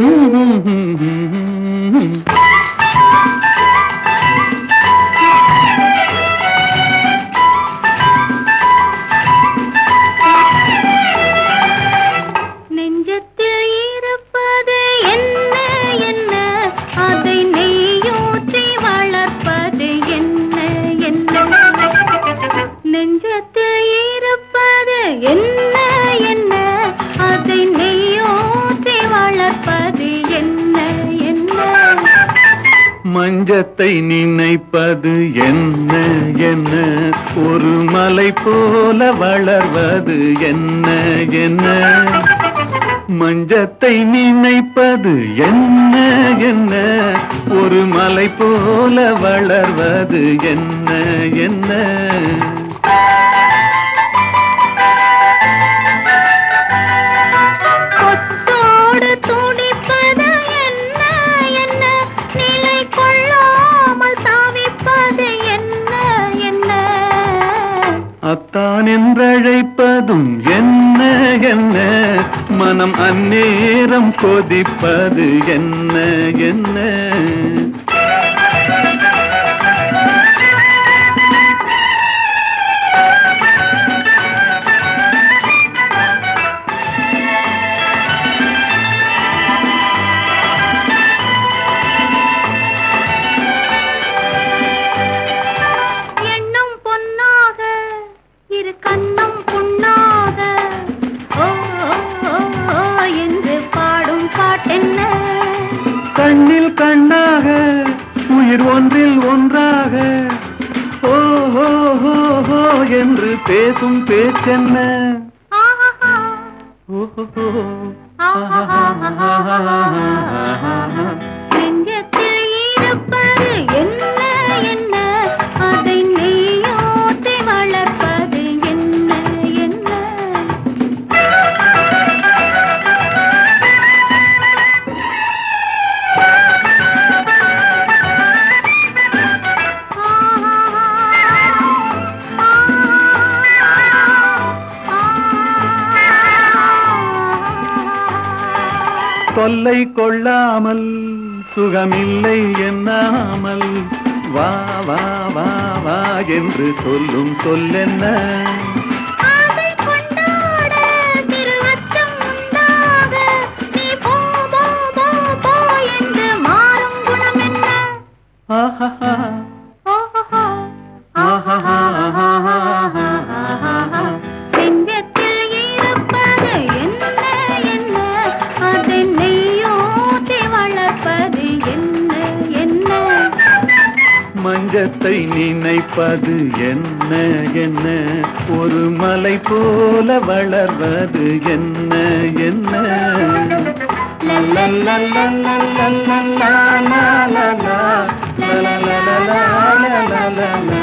Mm-hmm. மஞ்சத்தை நினைப்பது என்ன என்ன? ஒரு மலை போல வளர்வது என்ன என்ன? மஞ்சத்தை நினைப்பது என்ன என்ன? ஒரு மலை போல வளர்வது என்ன என்ன? முத்தான் என்றழைப்பதும் என்ன என்ன? மனம் அந்நேரம் கொதிப்பது என்ன என்ன? கண்ணில் கண்ணாக உயிர் ஒன்றில் ஒன்றாக. ஓ ஹோ ஹோ ஹோ என்று பேசும் பேச்சென்ன? ஓஹோ ஆஹா. கொல்லை கொள்ளாமல் சுகமில்லை என்னாமல் வா வா வா வா என்று சொல்லும் சொல்லென்ன? உலகத்தை நினைப்பது என்ன என்ன ஒரு மலை போல வளர்வது என்ன என்ன la